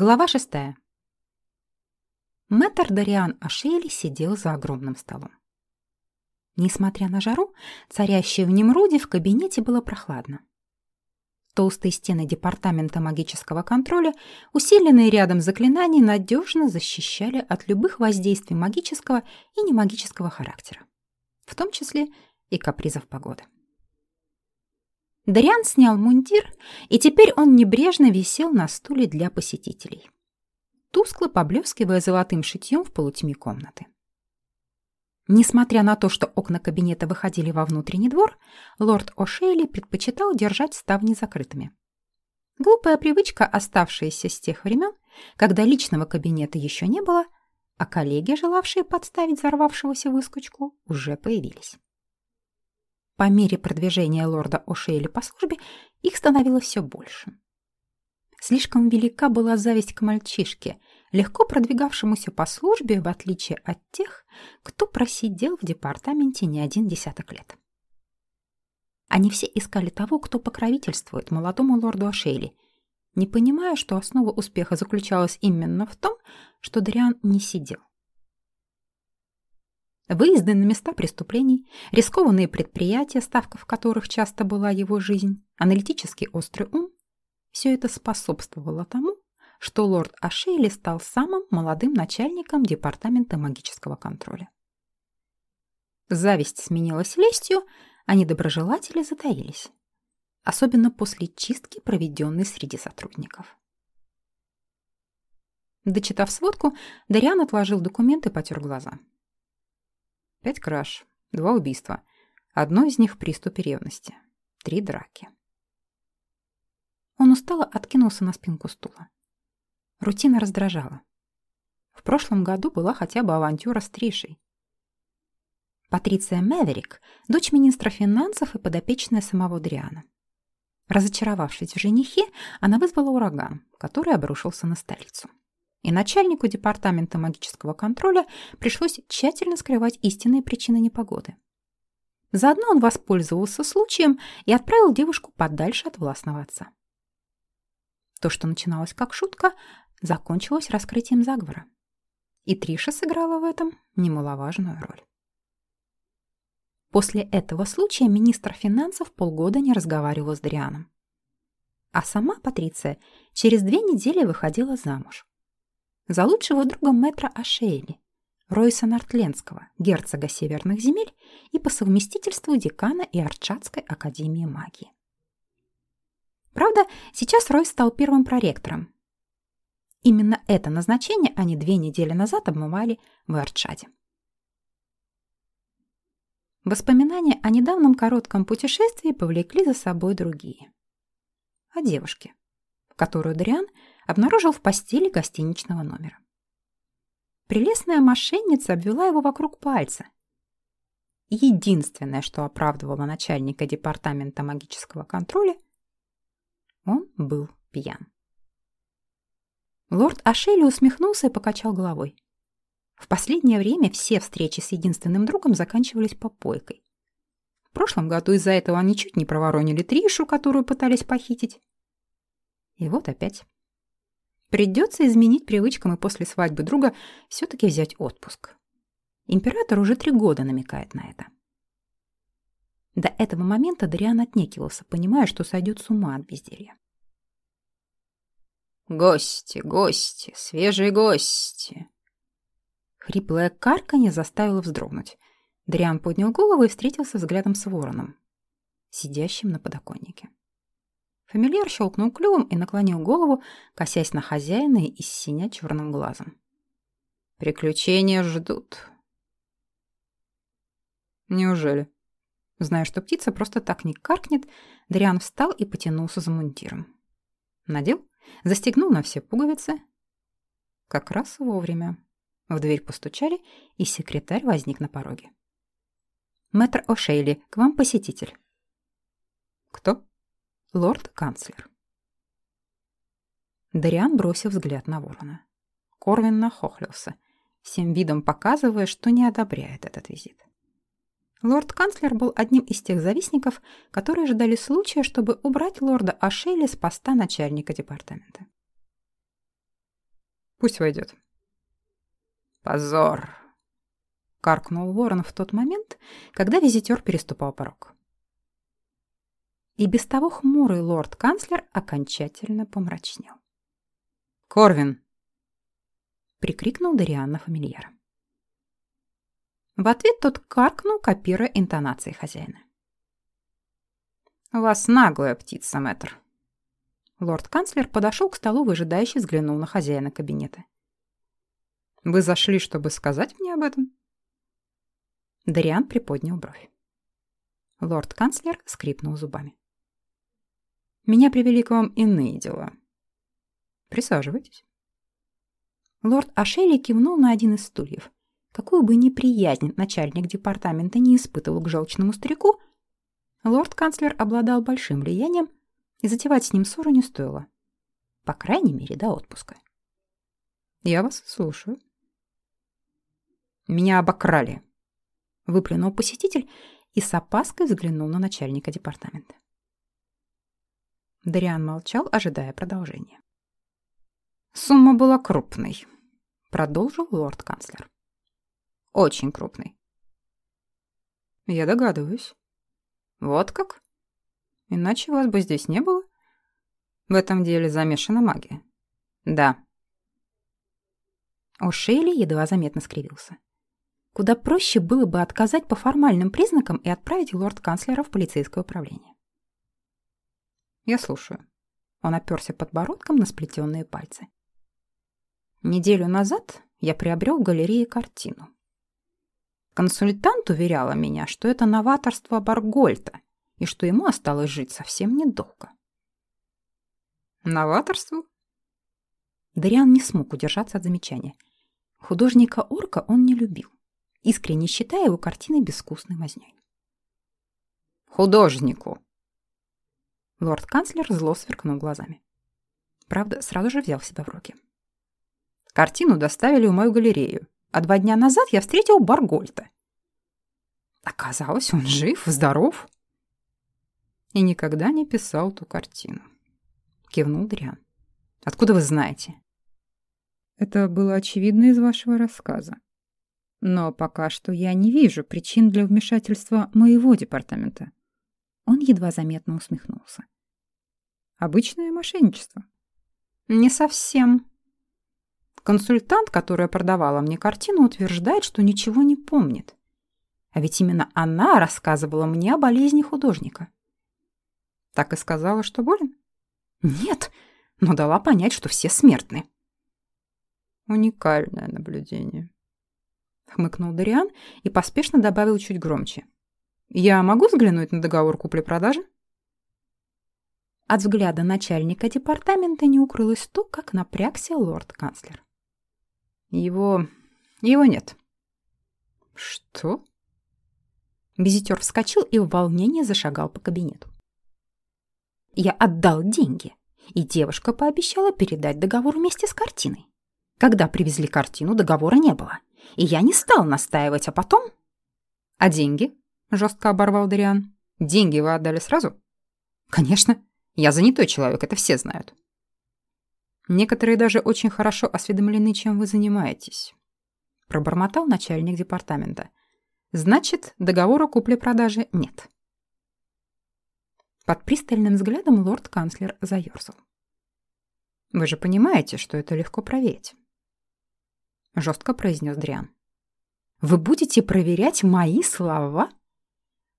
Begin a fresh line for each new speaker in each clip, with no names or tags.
Глава шестая. Мэтр Дариан Ашейли сидел за огромным столом. Несмотря на жару, царящую в Немруде, в кабинете было прохладно. Толстые стены департамента магического контроля, усиленные рядом заклинаний, надежно защищали от любых воздействий магического и немагического характера, в том числе и капризов погоды. Дариан снял мундир, и теперь он небрежно висел на стуле для посетителей, тускло поблескивая золотым шитьем в полутьме комнаты. Несмотря на то, что окна кабинета выходили во внутренний двор, лорд О'Шейли предпочитал держать ставни закрытыми. Глупая привычка, оставшаяся с тех времен, когда личного кабинета еще не было, а коллеги, желавшие подставить взорвавшегося выскочку, уже появились. По мере продвижения лорда О'Шейли по службе их становилось все больше. Слишком велика была зависть к мальчишке, легко продвигавшемуся по службе, в отличие от тех, кто просидел в департаменте не один десяток лет. Они все искали того, кто покровительствует молодому лорду Ашейли, не понимая, что основа успеха заключалась именно в том, что Дриан не сидел. Выезды на места преступлений, рискованные предприятия, ставка в которых часто была его жизнь, аналитический острый ум – все это способствовало тому, что лорд Ашейли стал самым молодым начальником департамента магического контроля. Зависть сменилась лестью, а недоброжелатели затаились. Особенно после чистки, проведенной среди сотрудников. Дочитав сводку, Дариан отложил документы и потер глаза. Пять краж, два убийства. Одно из них приступе ревности. Три драки. Он устало откинулся на спинку стула. Рутина раздражала. В прошлом году была хотя бы авантюра с Тришей. Патриция Мэверик, дочь министра финансов и подопечная самого Дриана. Разочаровавшись в женихе, она вызвала ураган, который обрушился на столицу и начальнику департамента магического контроля пришлось тщательно скрывать истинные причины непогоды. Заодно он воспользовался случаем и отправил девушку подальше от властного отца. То, что начиналось как шутка, закончилось раскрытием заговора. И Триша сыграла в этом немаловажную роль. После этого случая министр финансов полгода не разговаривал с Дрианом. А сама Патриция через две недели выходила замуж за лучшего друга мэтра Ашейли, Ройса Нортленского, герцога северных земель и по совместительству декана и Арчатской академии магии. Правда, сейчас Рой стал первым проректором. Именно это назначение они две недели назад обмывали в Арчаде. Воспоминания о недавнем коротком путешествии повлекли за собой другие. О девушке, которую Дриан обнаружил в постели гостиничного номера. Прелестная мошенница обвела его вокруг пальца. Единственное, что оправдывало начальника департамента магического контроля, он был пьян. Лорд Ашели усмехнулся и покачал головой. В последнее время все встречи с единственным другом заканчивались попойкой. В прошлом году из-за этого они чуть не проворонили Тришу, которую пытались похитить. И вот опять. Придется изменить привычкам и после свадьбы друга все-таки взять отпуск. Император уже три года намекает на это. До этого момента Дариан отнекивался, понимая, что сойдет с ума от безделья.
«Гости, гости, свежие гости!»
Хриплое карканье заставило вздрогнуть. Дариан поднял голову и встретился взглядом с вороном, сидящим на подоконнике. Фамильяр щелкнул клювом и наклонил голову, косясь на хозяина и синя черным глазом.
«Приключения ждут».
«Неужели?» Зная, что птица просто так не каркнет, Дриан встал и потянулся за мундиром. Надел, застегнул на все пуговицы. Как раз вовремя. В дверь постучали, и секретарь возник на пороге. «Мэтр О'Шейли, к вам посетитель».
«Кто?»
Лорд-канцлер. Дариан бросил взгляд на ворона. Корвин нахохлился, всем видом показывая, что не одобряет этот визит. Лорд-канцлер был одним из тех завистников, которые ждали случая, чтобы убрать лорда Ашели с поста начальника департамента.
Пусть войдет. Позор. Каркнул ворон в тот момент, когда визитер переступал порог.
И без того хмурый лорд-канцлер окончательно помрачнел.
«Корвин!»
— прикрикнул Дариан на фамильяра. В ответ тот каркнул, копируя интонации хозяина.
«У вас наглая птица, мэтр».
Лорд-канцлер подошел к столу, выжидающе взглянул на хозяина кабинета.
«Вы зашли, чтобы сказать мне об этом?»
Дариан приподнял бровь. Лорд-канцлер скрипнул зубами.
«Меня привели к вам иные дела. Присаживайтесь».
Лорд Ашели кивнул на один из стульев. Какую бы неприязнь начальник департамента не испытывал к желчному старику, лорд-канцлер обладал большим влиянием, и затевать с ним ссору не стоило. По крайней мере, до отпуска.
«Я вас слушаю». «Меня обокрали», — выплюнул посетитель и с опаской взглянул на начальника департамента.
Дариан молчал, ожидая продолжения.
«Сумма была крупной», — продолжил лорд-канцлер. Очень крупный.
Я догадываюсь.
Вот как? Иначе вас бы здесь не было. В этом деле замешана магия. Да.
О'Шейли едва заметно скривился. Куда проще было бы отказать по формальным признакам и отправить лорд-канцлера в полицейское управление.
Я слушаю.
Он оперся подбородком на сплетенные пальцы.
Неделю назад я приобрел в галерее картину. Консультант уверяла меня, что это новаторство Баргольта и что ему осталось жить совсем недолго. Новаторство?
Дариан не смог удержаться от замечания. Художника-орка он не любил, искренне считая его картины безвкусной мазнёй.
«Художнику!»
Лорд-канцлер зло сверкнул глазами. Правда, сразу же взял себя в руки.
Картину доставили в мою галерею, а два дня назад я встретил Баргольта. Оказалось, он жив, здоров. И никогда не писал ту картину. Кивнул Дриан. Откуда вы знаете?
Это было очевидно из вашего рассказа. Но пока что я не вижу причин для вмешательства моего департамента. Он едва заметно усмехнулся.
Обычное мошенничество. Не совсем, Консультант, которая продавала мне картину, утверждает, что ничего не помнит. А ведь именно она рассказывала мне о болезни художника. Так и сказала, что болен? Нет, но дала понять, что все смертны. Уникальное наблюдение. Хмыкнул Дариан и поспешно добавил чуть громче. Я могу взглянуть на договор купли-продажи?
От взгляда начальника департамента не укрылось то, как напрягся лорд-канцлер.
Его... его нет. Что?
Визитер вскочил и в волнении зашагал по кабинету. Я отдал деньги, и девушка пообещала передать договор вместе с картиной. Когда привезли картину, договора не было, и я не стал настаивать, а потом...
А деньги? Жестко оборвал Дариан. Деньги вы отдали сразу? Конечно. Я занятой человек, это все знают. Некоторые даже очень хорошо осведомлены, чем вы занимаетесь. Пробормотал начальник департамента. Значит, договора купли-продажи нет.
Под пристальным взглядом лорд-канцлер заерзал.
«Вы же понимаете, что это легко проверить?» Жестко произнес Дриан.
«Вы будете проверять мои слова?»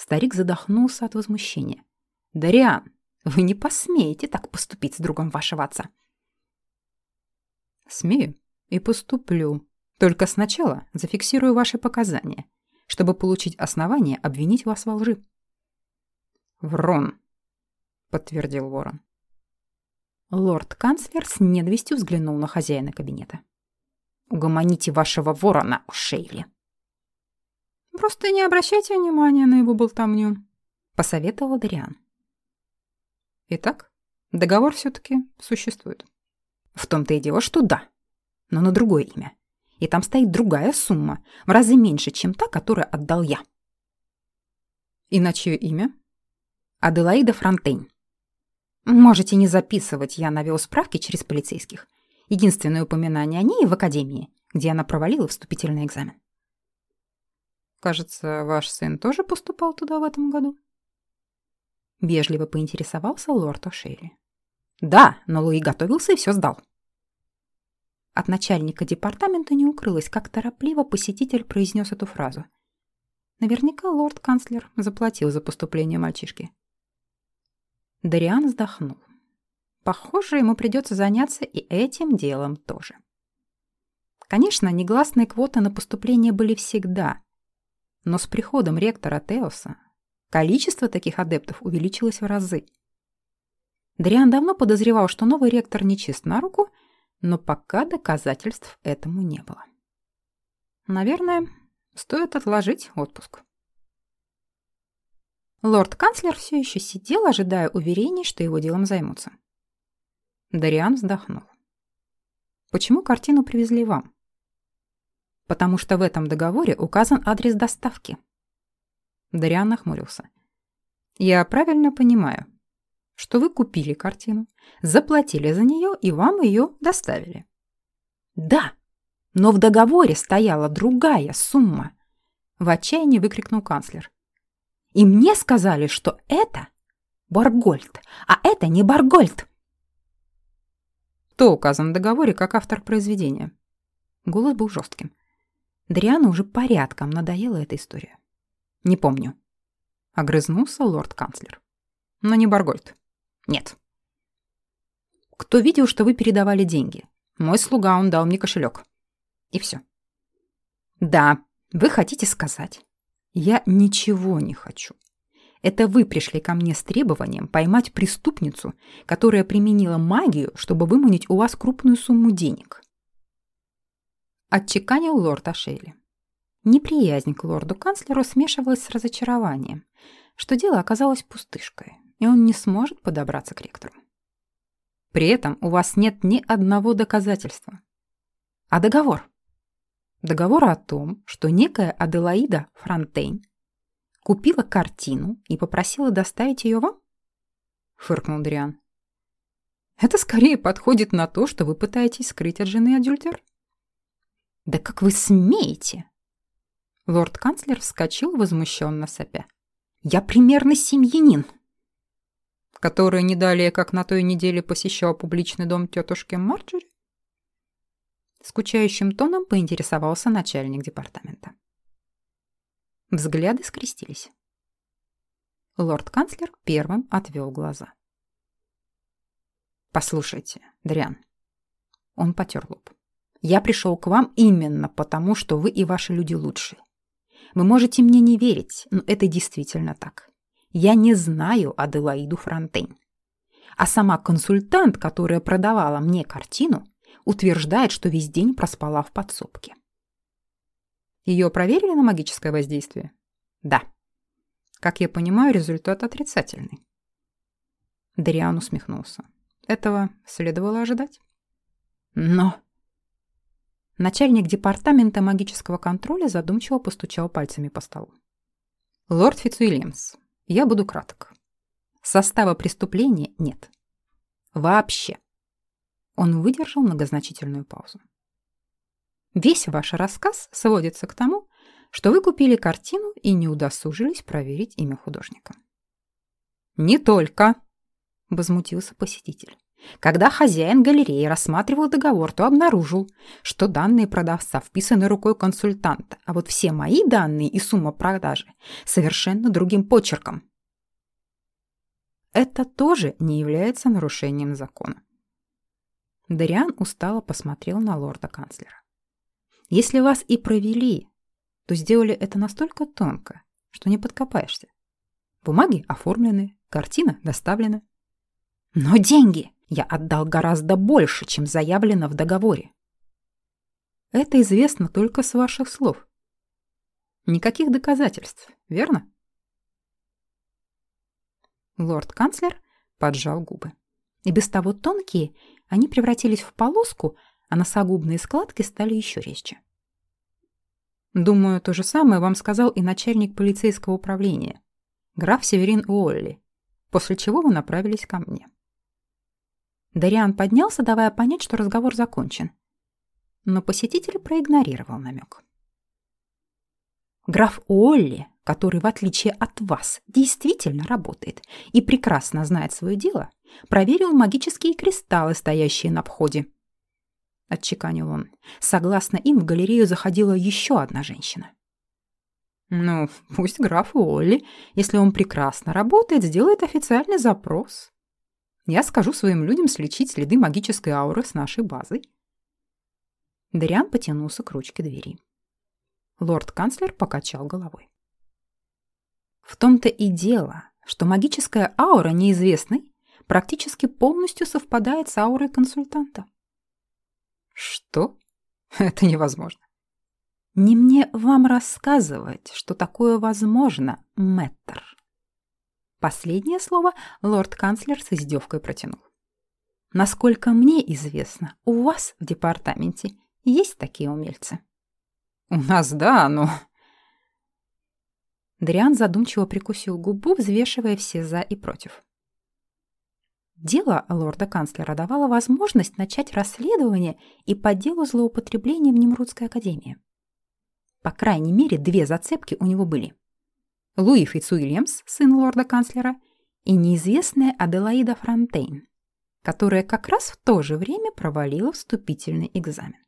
Старик задохнулся от возмущения. «Дариан, вы не посмеете так поступить с другом вашего отца.
Смею и поступлю. Только сначала зафиксирую ваши показания, чтобы получить основание обвинить вас во лжи. Врон, подтвердил Ворон.
Лорд-канцлер с ненавистью взглянул на хозяина кабинета.
«Угомоните вашего ворона, Шейли!» «Просто не обращайте внимания на его болтовню», — посоветовал Дариан. «Итак, договор все-таки существует». В том-то и дело, что да, но на другое имя. И там стоит другая сумма, в разы меньше, чем та, которую отдал я. И на чье имя? Аделаида Фронтейн. Можете не записывать, я навел справки через полицейских.
Единственное упоминание о ней в академии, где она провалила вступительный экзамен.
Кажется, ваш сын тоже поступал туда в этом году?
Вежливо поинтересовался лорд О'Шейли. Да, но Луи готовился и все сдал. От начальника департамента не укрылось, как торопливо посетитель произнес эту фразу. Наверняка лорд-канцлер заплатил за поступление мальчишки. Дариан вздохнул. Похоже, ему придется заняться и этим делом тоже. Конечно, негласные квоты на поступление были всегда, но с приходом ректора Теоса количество таких адептов увеличилось в разы. Дариан давно подозревал, что новый ректор нечист на руку, но пока доказательств этому не было. Наверное, стоит отложить отпуск. Лорд-канцлер все еще сидел, ожидая уверений, что его делом займутся. Дариан вздохнул. «Почему картину привезли вам?» «Потому что в этом договоре указан адрес доставки». Дариан нахмурился. «Я правильно понимаю, что вы купили картину, заплатили за нее и вам ее доставили?» «Да, но в договоре стояла другая сумма!» В отчаянии выкрикнул канцлер. «И мне сказали, что это Баргольд, а это не Баргольд!» Кто указан в договоре как автор произведения? Голос был жестким. Дриану уже порядком надоела эта история. Не помню. Огрызнулся лорд-канцлер. Но не Баргольд. Нет. Кто видел, что вы передавали деньги? Мой слуга, он дал мне кошелек. И все. Да, вы хотите сказать. Я ничего не хочу. Это вы пришли ко мне с требованием поймать преступницу, которая применила магию, чтобы выманить у вас крупную сумму денег. Отчеканил лорд Ашейли. Неприязнь к лорду-канцлеру смешивалась с разочарованием, что дело оказалось пустышкой, и он не сможет подобраться к ректору. При этом у вас нет ни одного доказательства. А договор? Договор о том, что некая Аделаида Фронтейн Купила картину и попросила доставить ее вам? Фыркнул Дриан. Это скорее подходит на то, что вы пытаетесь скрыть от жены адюльтер. Да как вы смеете? Лорд-канцлер вскочил возмущенно сопя. Я примерно семьянин. Который не далее, как на той неделе посещал публичный дом тетушки Марджери? Скучающим тоном поинтересовался начальник департамента. Взгляды скрестились. Лорд-канцлер первым отвел глаза. «Послушайте, Дриан». Он потер лоб. «Я пришел к вам именно потому, что вы и ваши люди лучшие. Вы можете мне не верить, но это действительно так. Я не знаю Аделаиду Фронтейн. А сама консультант, которая продавала мне картину, утверждает, что весь день проспала в подсобке. Ее проверили на магическое воздействие? Да. Как я понимаю, результат отрицательный. Дариан усмехнулся. Этого следовало ожидать. Но... Начальник департамента магического контроля задумчиво постучал пальцами по столу. «Лорд Фицуильямс, я буду краток. Состава преступления нет. Вообще». Он выдержал многозначительную паузу. Весь ваш рассказ сводится к тому, что вы купили картину и не удосужились проверить имя художника. «Не только», — возмутился посетитель. Когда хозяин галереи рассматривал договор, то обнаружил, что данные продавца вписаны рукой консультанта, а вот все мои данные и сумма продажи совершенно другим почерком. Это тоже не является нарушением закона. Дариан устало посмотрел на лорда-канцлера. Если вас и провели, то сделали это настолько тонко, что не подкопаешься. Бумаги оформлены, картина доставлена. Но деньги я отдал гораздо больше, чем заявлено в договоре. Это известно только с ваших слов. Никаких доказательств, верно? Лорд-канцлер поджал губы. И без того тонкие они превратились в полоску, а носогубные складки стали еще резче. Думаю, то же самое вам сказал и начальник полицейского управления, граф Северин Уолли, после чего вы направились ко мне. Дариан поднялся, давая понять, что разговор закончен. Но посетитель проигнорировал намек. Граф Олли, который, в отличие от вас, действительно работает и прекрасно знает свое дело, проверил магические кристаллы, стоящие на входе. Отчеканил он. Согласно им, в галерею заходила еще одна женщина. Ну, пусть граф Олли, если он прекрасно работает, сделает официальный запрос. Я скажу своим людям слечить следы магической ауры с нашей базой. Дариан потянулся к ручке двери. Лорд-канцлер покачал головой. В том-то и дело, что магическая аура неизвестной практически полностью совпадает с аурой консультанта. Что? Это невозможно. Не мне вам рассказывать, что такое возможно, мэттер. Последнее слово лорд-канцлер с издевкой протянул. Насколько мне известно, у вас в департаменте есть такие умельцы. «У нас да, но...» Дриан задумчиво прикусил губу, взвешивая все «за» и «против». Дело лорда-канцлера давало возможность начать расследование и по делу злоупотребления в Немрудской академии. По крайней мере, две зацепки у него были. Луи Фитцуильямс, сын лорда-канцлера, и неизвестная Аделаида Фронтейн, которая как раз в то же время провалила вступительный экзамен.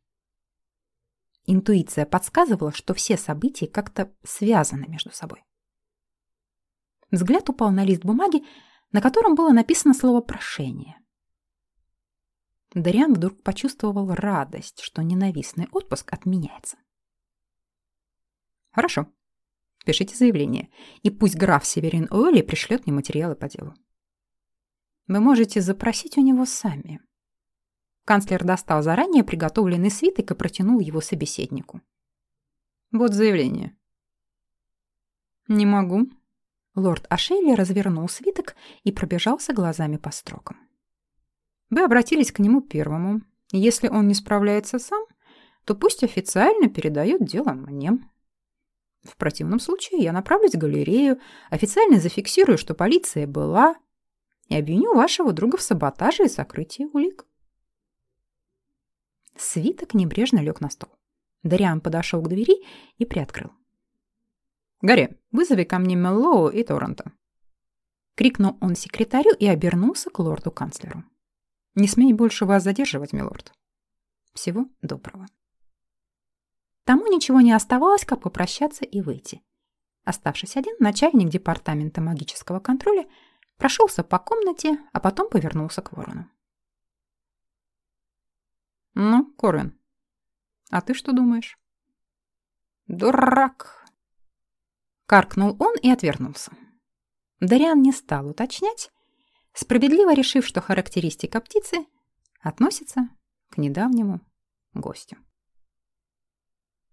Интуиция подсказывала, что все события как-то связаны между собой. Взгляд упал на лист бумаги, на котором было написано слово «прошение». Дариан вдруг почувствовал радость, что ненавистный отпуск отменяется. «Хорошо. Пишите заявление, и пусть граф Северин Уэлли пришлет мне материалы по делу. Вы можете запросить у него сами. Канцлер достал заранее приготовленный свиток и протянул его собеседнику. «Вот заявление». «Не могу». Лорд Ашейли развернул свиток и пробежался глазами по строкам. «Вы обратились к нему первому. Если он не справляется сам, то пусть официально передает дело мне. В противном случае я направлюсь в галерею, официально зафиксирую, что полиция была, и обвиню вашего друга в саботаже и сокрытии улик». Свиток небрежно лег на стол. Дариан подошел к двери и приоткрыл. «Гарри, вызови ко мне Меллоу и Торрента». Крикнул он секретарю и обернулся к лорду-канцлеру. «Не смей больше вас задерживать, милорд. Всего доброго». Тому ничего не оставалось, как попрощаться и выйти. Оставшись один, начальник департамента магического контроля прошелся по комнате, а потом повернулся к ворону. Ну, Корвин, а ты что думаешь? Дурак! Каркнул он и отвернулся. Дариан не стал уточнять, справедливо решив, что характеристика птицы относится к недавнему гостю.